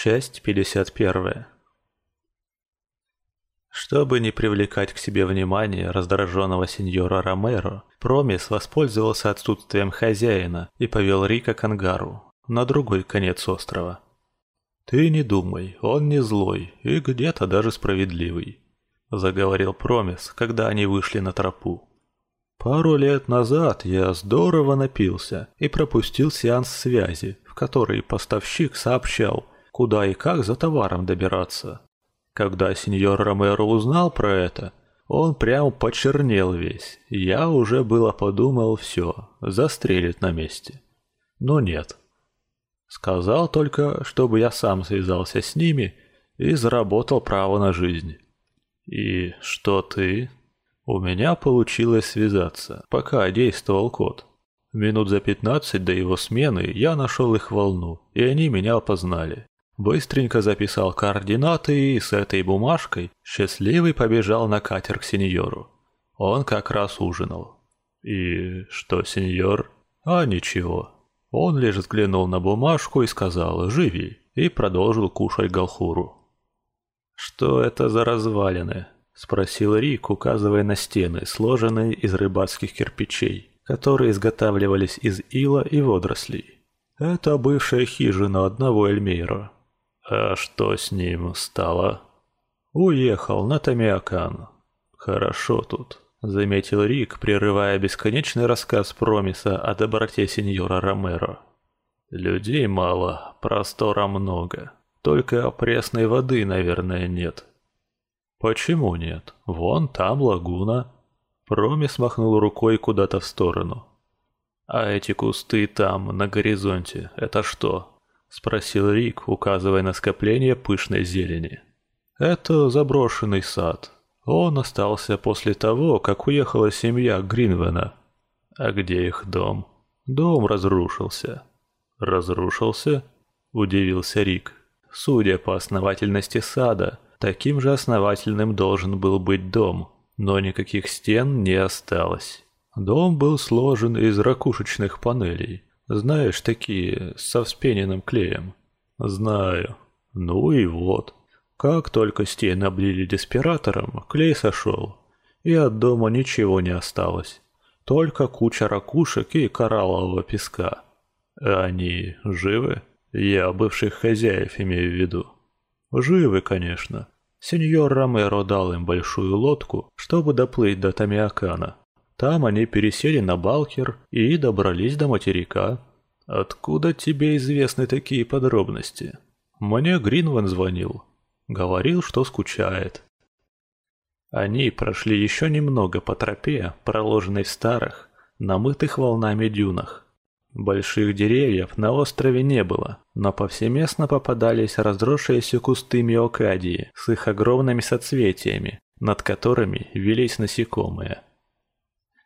Часть 51. Чтобы не привлекать к себе внимание раздраженного сеньора Ромеро, Промис воспользовался отсутствием хозяина и повел Рика к ангару, на другой конец острова. «Ты не думай, он не злой и где-то даже справедливый», – заговорил Промис, когда они вышли на тропу. «Пару лет назад я здорово напился и пропустил сеанс связи, в который поставщик сообщал – куда и как за товаром добираться. Когда сеньор Ромеро узнал про это, он прямо почернел весь. Я уже было подумал, все, застрелит на месте. Но нет. Сказал только, чтобы я сам связался с ними и заработал право на жизнь. И что ты? У меня получилось связаться, пока действовал код. Минут за пятнадцать до его смены я нашел их волну, и они меня опознали. Быстренько записал координаты и с этой бумажкой счастливый побежал на катер к сеньору. Он как раз ужинал. И что, сеньор? А ничего. Он лишь взглянул на бумажку и сказал «Живи» и продолжил кушать галхуру. «Что это за развалины?» – спросил Рик, указывая на стены, сложенные из рыбацких кирпичей, которые изготавливались из ила и водорослей. «Это бывшая хижина одного Эльмейра», а что с ним стало? Уехал на Тамиакан. Хорошо тут, заметил Рик, прерывая бесконечный рассказ Промиса о доброте сеньора Ромеро. Людей мало, простора много. Только пресной воды, наверное, нет. Почему нет? Вон там лагуна. Промис махнул рукой куда-то в сторону. А эти кусты там, на горизонте, это что? — спросил Рик, указывая на скопление пышной зелени. «Это заброшенный сад. Он остался после того, как уехала семья Гринвена. А где их дом? Дом разрушился». «Разрушился?» — удивился Рик. Судя по основательности сада, таким же основательным должен был быть дом, но никаких стен не осталось. Дом был сложен из ракушечных панелей, знаешь, такие, со вспененным клеем. Знаю. Ну и вот. Как только стены облили деспиратором, клей сошел. И от дома ничего не осталось. Только куча ракушек и кораллового песка. Они живы? Я бывших хозяев имею в виду. Живы, конечно. Сеньор Ромеро дал им большую лодку, чтобы доплыть до Тамиакана. Там они пересели на Балкер и добрались до материка. Откуда тебе известны такие подробности? Мне Гринван звонил. Говорил, что скучает. Они прошли еще немного по тропе, проложенной в старых, намытых волнами дюнах. Больших деревьев на острове не было, но повсеместно попадались разросшиеся кусты миокадии с их огромными соцветиями, над которыми велись насекомые.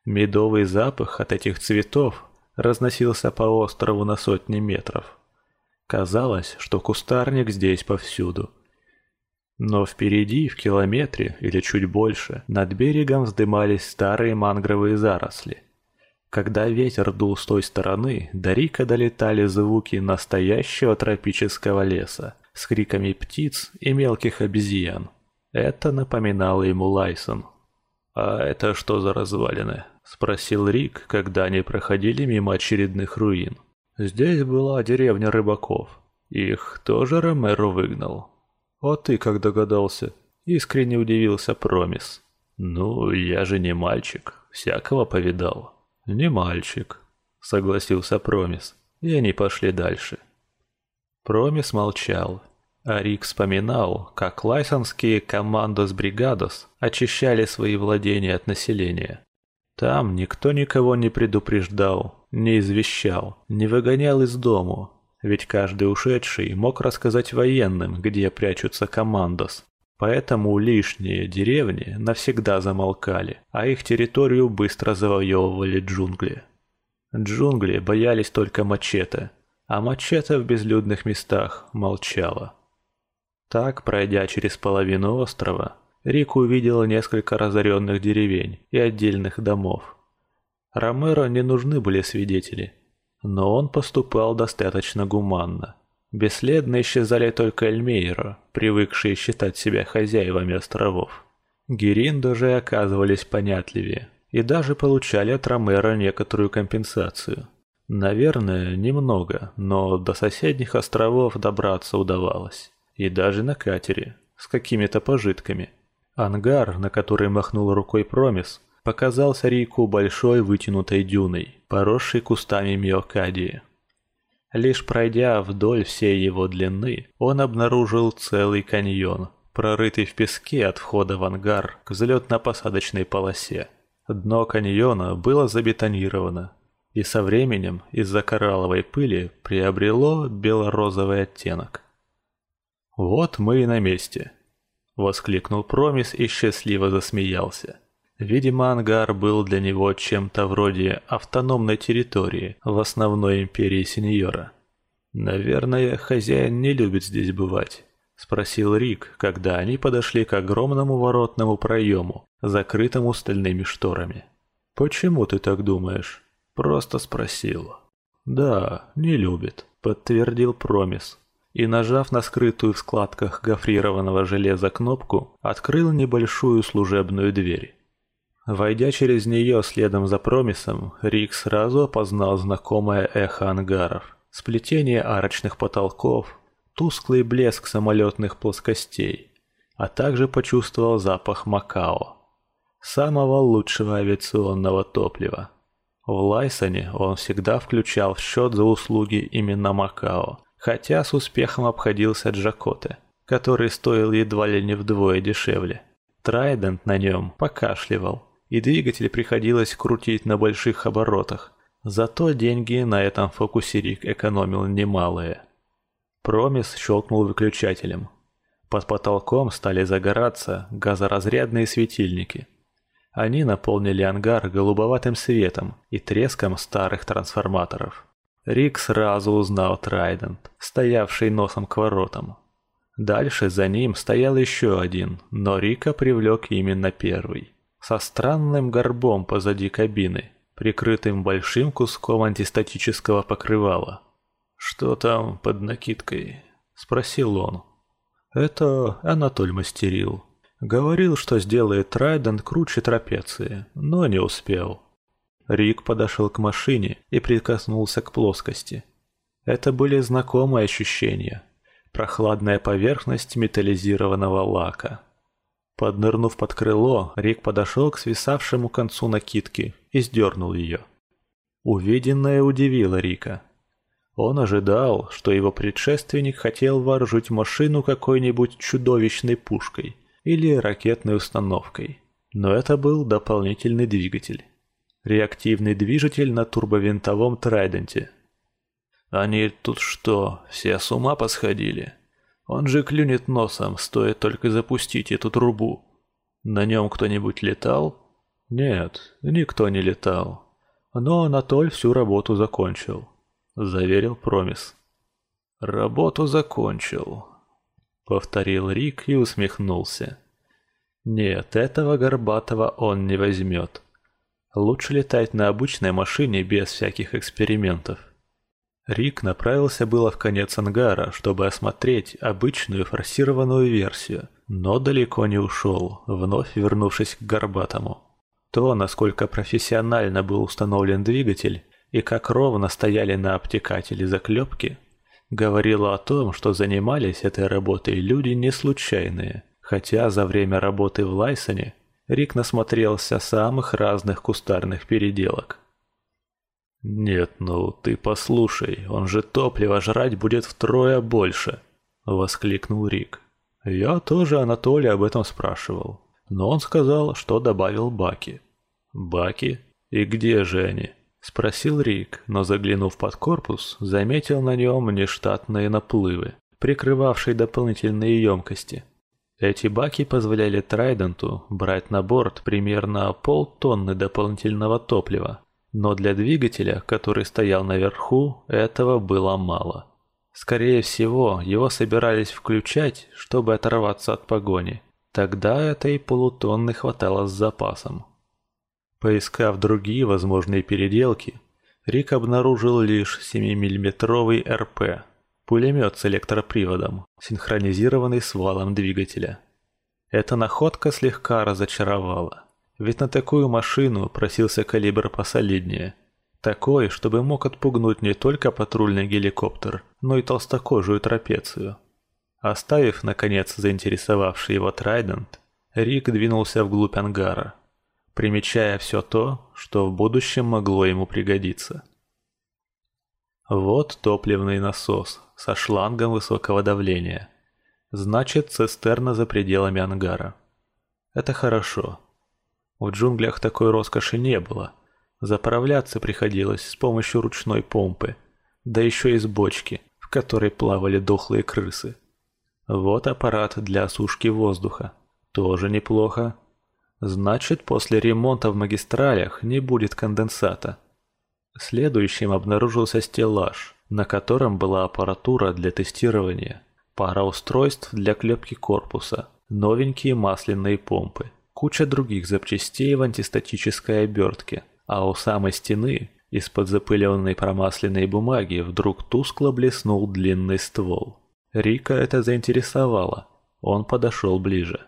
Медовый запах от этих цветов разносился по острову на сотни метров. Казалось, что кустарник здесь повсюду. Но впереди, в километре или чуть больше, над берегом вздымались старые мангровые заросли. Когда ветер дул с той стороны, до Рика долетали звуки настоящего тропического леса с криками птиц и мелких обезьян. Это напоминало ему Лайсон. «А это что за развалины?» – спросил Рик, когда они проходили мимо очередных руин. «Здесь была деревня рыбаков. Их тоже Ромеро выгнал». «А ты как догадался?» – искренне удивился Промис. «Ну, я же не мальчик, всякого повидал». «Не мальчик», – согласился Промис, и они пошли дальше. Промис молчал, а Рик вспоминал, как лайсонские командос бригадос очищали свои владения от населения. Там никто никого не предупреждал, не извещал, не выгонял из дому, ведь каждый ушедший мог рассказать военным, где прячутся командос. Поэтому лишние деревни навсегда замолкали, а их территорию быстро завоевывали джунгли. Джунгли боялись только мачете, а мачете в безлюдных местах молчала. Так, пройдя через половину острова, Рик увидел несколько разоренных деревень и отдельных домов. Ромеро не нужны были свидетели, но он поступал достаточно гуманно. Бесследно исчезали только Эльмейро, привыкшие считать себя хозяевами островов. Гериндо же оказывались понятливее и даже получали от Ромера некоторую компенсацию. Наверное, немного, но до соседних островов добраться удавалось. И даже на катере, с какими-то пожитками. Ангар, на который махнул рукой Промис, показался Рику большой вытянутой дюной, поросшей кустами миокадии. Лишь пройдя вдоль всей его длины, он обнаружил целый каньон, прорытый в песке от входа в ангар к взлетно-посадочной полосе. Дно каньона было забетонировано, и со временем из-за коралловой пыли приобрело бело-розовый оттенок. «Вот мы и на месте», — воскликнул Промис и счастливо засмеялся. Видимо, ангар был для него чем-то вроде автономной территории в основной империи сеньора. «Наверное, хозяин не любит здесь бывать», — спросил Рик, когда они подошли к огромному воротному проему, закрытому стальными шторами. «Почему ты так думаешь?» «Просто спросил». «Да, не любит», — подтвердил Промис. И, нажав на скрытую в складках гофрированного железа кнопку, открыл небольшую служебную дверь. Войдя через нее следом за Промисом, Рик сразу опознал знакомое эхо ангаров, сплетение арочных потолков, тусклый блеск самолетных плоскостей, а также почувствовал запах Макао, самого лучшего авиационного топлива. В Лайсоне он всегда включал в счет за услуги именно Макао, хотя с успехом обходился Джакоте, который стоил едва ли не вдвое дешевле. Трайдент на нем покашливал, и двигатель приходилось крутить на больших оборотах. Зато деньги на этом фокусерик экономил немалые. Промис щелкнул выключателем. Под потолком стали загораться газоразрядные светильники. Они наполнили ангар голубоватым светом и треском старых трансформаторов. Рик сразу узнал Трайдент, стоявший носом к воротам. Дальше за ним стоял еще один, но Рика привлек именно первый со странным горбом позади кабины, прикрытым большим куском антистатического покрывала. «Что там под накидкой?» – спросил он. «Это Анатоль мастерил. Говорил, что сделает Трайдент круче трапеции, но не успел». Рик подошел к машине и прикоснулся к плоскости. Это были знакомые ощущения. Прохладная поверхность металлизированного лака – Поднырнув под крыло, Рик подошел к свисавшему концу накидки и сдернул ее. Увиденное удивило Рика. Он ожидал, что его предшественник хотел вооружить машину какой-нибудь чудовищной пушкой или ракетной установкой. Но это был дополнительный двигатель. Реактивный движитель на турбовинтовом Трайденте. «Они тут что, все с ума посходили?» Он же клюнет носом, стоит только запустить эту трубу. На нем кто-нибудь летал? Нет, никто не летал. Но Анатоль всю работу закончил, заверил Промис. Работу закончил, повторил Рик и усмехнулся. Нет, этого горбатого он не возьмет. Лучше летать на обычной машине без всяких экспериментов. Рик направился было в конец ангара, чтобы осмотреть обычную форсированную версию, но далеко не ушел, вновь вернувшись к Горбатому. То, насколько профессионально был установлен двигатель и как ровно стояли на обтекателе заклепки, говорило о том, что занимались этой работой люди не случайные, хотя за время работы в Лайсоне Рик насмотрелся самых разных кустарных переделок. «Нет, ну ты послушай, он же топливо жрать будет втрое больше!» — воскликнул Рик. Я тоже Анатолия об этом спрашивал, но он сказал, что добавил баки. «Баки? И где же они?» — спросил Рик, но заглянув под корпус, заметил на нем нештатные наплывы, прикрывавшие дополнительные емкости. Эти баки позволяли Трайденту брать на борт примерно полтонны дополнительного топлива, но для двигателя, который стоял наверху, этого было мало. Скорее всего, его собирались включать, чтобы оторваться от погони. Тогда этой полутонны хватало с запасом. Поискав другие возможные переделки, Рик обнаружил лишь 7-миллиметровый РП. Пулемет с электроприводом, синхронизированный с валом двигателя. Эта находка слегка разочаровала. Ведь на такую машину просился калибр посолиднее. Такой, чтобы мог отпугнуть не только патрульный геликоптер, но и толстокожую трапецию. Оставив, наконец, заинтересовавший его Трайдент, Рик двинулся вглубь ангара, примечая все то, что в будущем могло ему пригодиться. Вот топливный насос со шлангом высокого давления. Значит, цистерна за пределами ангара. Это хорошо. В джунглях такой роскоши не было. Заправляться приходилось с помощью ручной помпы, да еще из бочки, в которой плавали дохлые крысы. Вот аппарат для осушки воздуха. Тоже неплохо. Значит, после ремонта в магистралях не будет конденсата. Следующим обнаружился стеллаж, на котором была аппаратура для тестирования, пара устройств для клепки корпуса, новенькие масляные помпы, куча других запчастей в антистатической обертке, а у самой стены из-под запыленной промасленной бумаги вдруг тускло блеснул длинный ствол. Рика это заинтересовало. Он подошел ближе.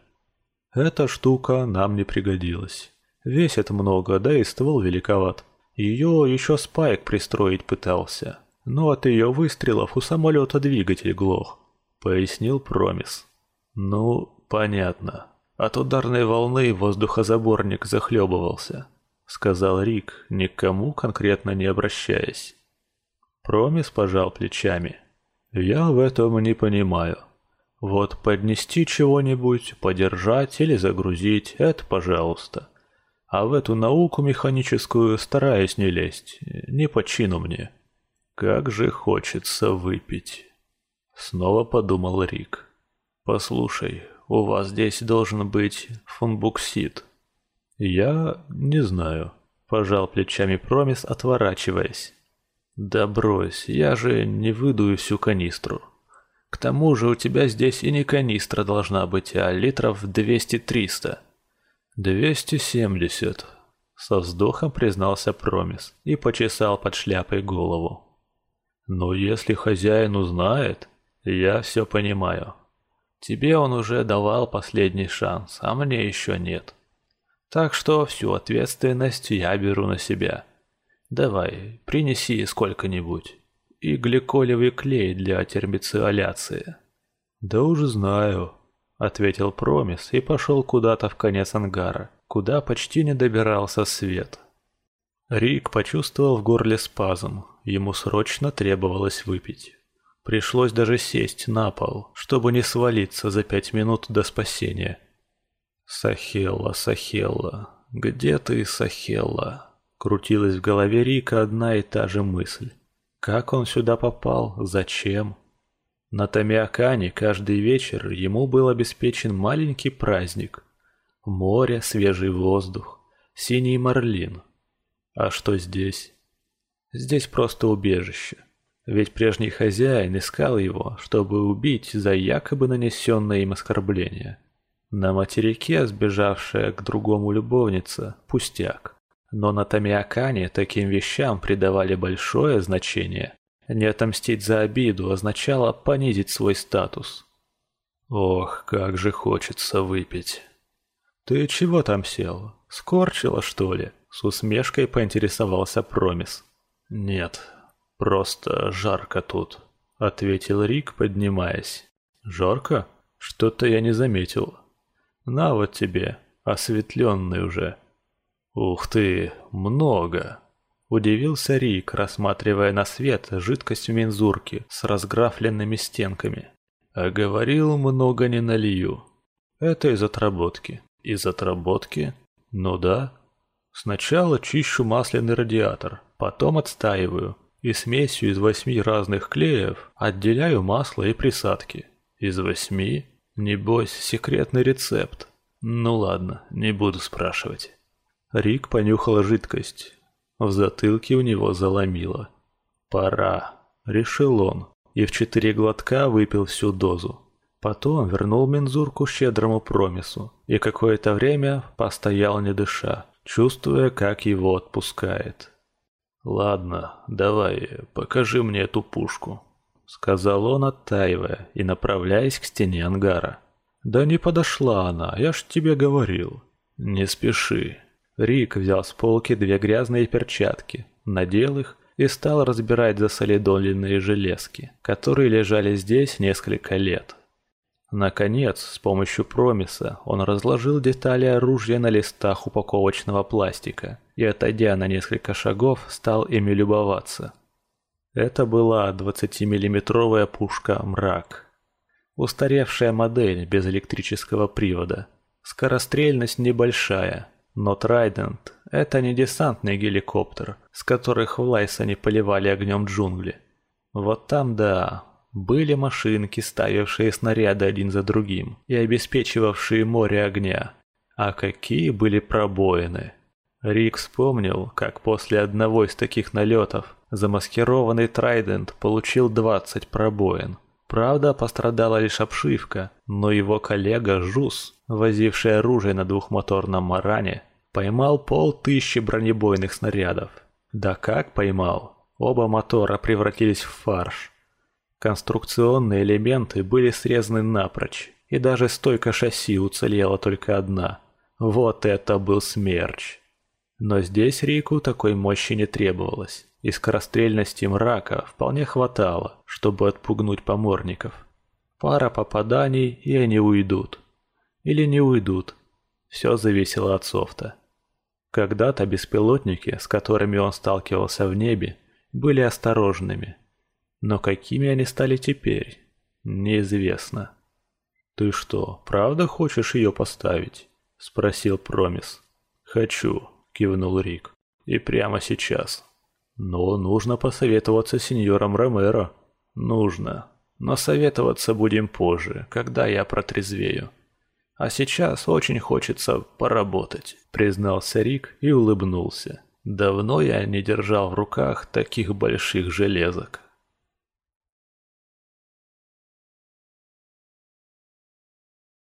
Эта штука нам не пригодилась. Весит много, да и ствол великоват. Ее еще Спайк пристроить пытался. Но от ее выстрелов у самолета двигатель глох, пояснил Промис. Ну, понятно. От ударной волны воздухозаборник захлебывался, сказал Рик, никому конкретно не обращаясь. Промис пожал плечами. Я в этом не понимаю. Вот поднести чего-нибудь, подержать или загрузить – это пожалуйста. А в эту науку механическую стараюсь не лезть, не по чину мне. Как же хочется выпить. Снова подумал Рик. Послушай, у вас здесь должен быть фунбуксит. Я не знаю. Пожал плечами Промис, отворачиваясь. Да брось, я же не выдую всю канистру. К тому же у тебя здесь и не канистра должна быть, а литров 200-300. 270. Со вздохом признался Промис и почесал под шляпой голову. Но если хозяин узнает, я все понимаю. Тебе он уже давал последний шанс, а мне еще нет. Так что всю ответственность я беру на себя. Давай, принеси сколько-нибудь. И гликолевый клей для термициоляции. Да уже знаю, ответил Промис и пошел куда-то в конец ангара, куда почти не добирался свет. Рик почувствовал в горле спазм, ему срочно требовалось выпить. Пришлось даже сесть на пол, чтобы не свалиться за пять минут до спасения. Сахелла, Сахелла, где ты, Сахелла? Крутилась в голове Рика одна и та же мысль. Как он сюда попал? Зачем? На Тамиакане каждый вечер ему был обеспечен маленький праздник. Море, свежий воздух, синий марлин. А что здесь? Здесь просто убежище. Ведь прежний хозяин искал его, чтобы убить за якобы нанесенное им оскорбление. На материке сбежавшая к другому любовница – пустяк. Но на Тамиакане таким вещам придавали большое значение. Не отомстить за обиду означало понизить свой статус. Ох, как же хочется выпить. Ты чего там сел? Скорчила, что ли? С усмешкой поинтересовался Промис. Нет, просто жарко тут, ответил Рик, поднимаясь. Жарко? Что-то я не заметил. На вот тебе, осветленный уже. «Ух ты, много!» Удивился Рик, рассматривая на свет жидкость в мензурке с разграфленными стенками. А говорил, много не налью. Это из отработки. Из отработки? Ну да. Сначала чищу масляный радиатор, потом отстаиваю и смесью из восьми разных клеев отделяю масло и присадки. Из восьми? Небось, секретный рецепт. Ну ладно, не буду спрашивать. Рик понюхал жидкость. В затылке у него заломило. «Пора», — решил он, и в четыре глотка выпил всю дозу. Потом вернул мензурку щедрому промису и какое-то время постоял не дыша, чувствуя, как его отпускает. «Ладно, давай, покажи мне эту пушку». — сказал он, оттаивая и направляясь к стене ангара. «Да не подошла она, я ж тебе говорил». «Не спеши». Рик взял с полки две грязные перчатки, надел их и стал разбирать засолидоленные железки, которые лежали здесь несколько лет. Наконец, с помощью промиса, он разложил детали оружия на листах упаковочного пластика и, отойдя на несколько шагов, стал ими любоваться. Это была 20-миллиметровая пушка «Мрак». Устаревшая модель без электрического привода. Скорострельность небольшая, но Трайдент – это не десантный геликоптер, с которых в Лайсоне поливали огнем джунгли. Вот там да, были машинки, ставившие снаряды один за другим и обеспечивавшие море огня. А какие были пробоины! Рик вспомнил, как после одного из таких налетов Замаскированный Трайдент получил 20 пробоин. Правда, пострадала лишь обшивка, но его коллега Жус, возивший оружие на двухмоторном Маране, поймал полтысячи бронебойных снарядов. Да как поймал? Оба мотора превратились в фарш. Конструкционные элементы были срезаны напрочь, и даже стойка шасси уцелела только одна. Вот это был смерч. Но здесь Рику такой мощи не требовалось и скорострельности мрака вполне хватало, чтобы отпугнуть поморников. Пара попаданий, и они уйдут. Или не уйдут. Все зависело от софта. Когда-то беспилотники, с которыми он сталкивался в небе, были осторожными. Но какими они стали теперь, неизвестно. «Ты что, правда хочешь ее поставить?» – спросил Промис. «Хочу», – кивнул Рик. «И прямо сейчас». Но нужно посоветоваться с сеньором Ромеро. Нужно. Но советоваться будем позже, когда я протрезвею. А сейчас очень хочется поработать, признался Рик и улыбнулся. Давно я не держал в руках таких больших железок.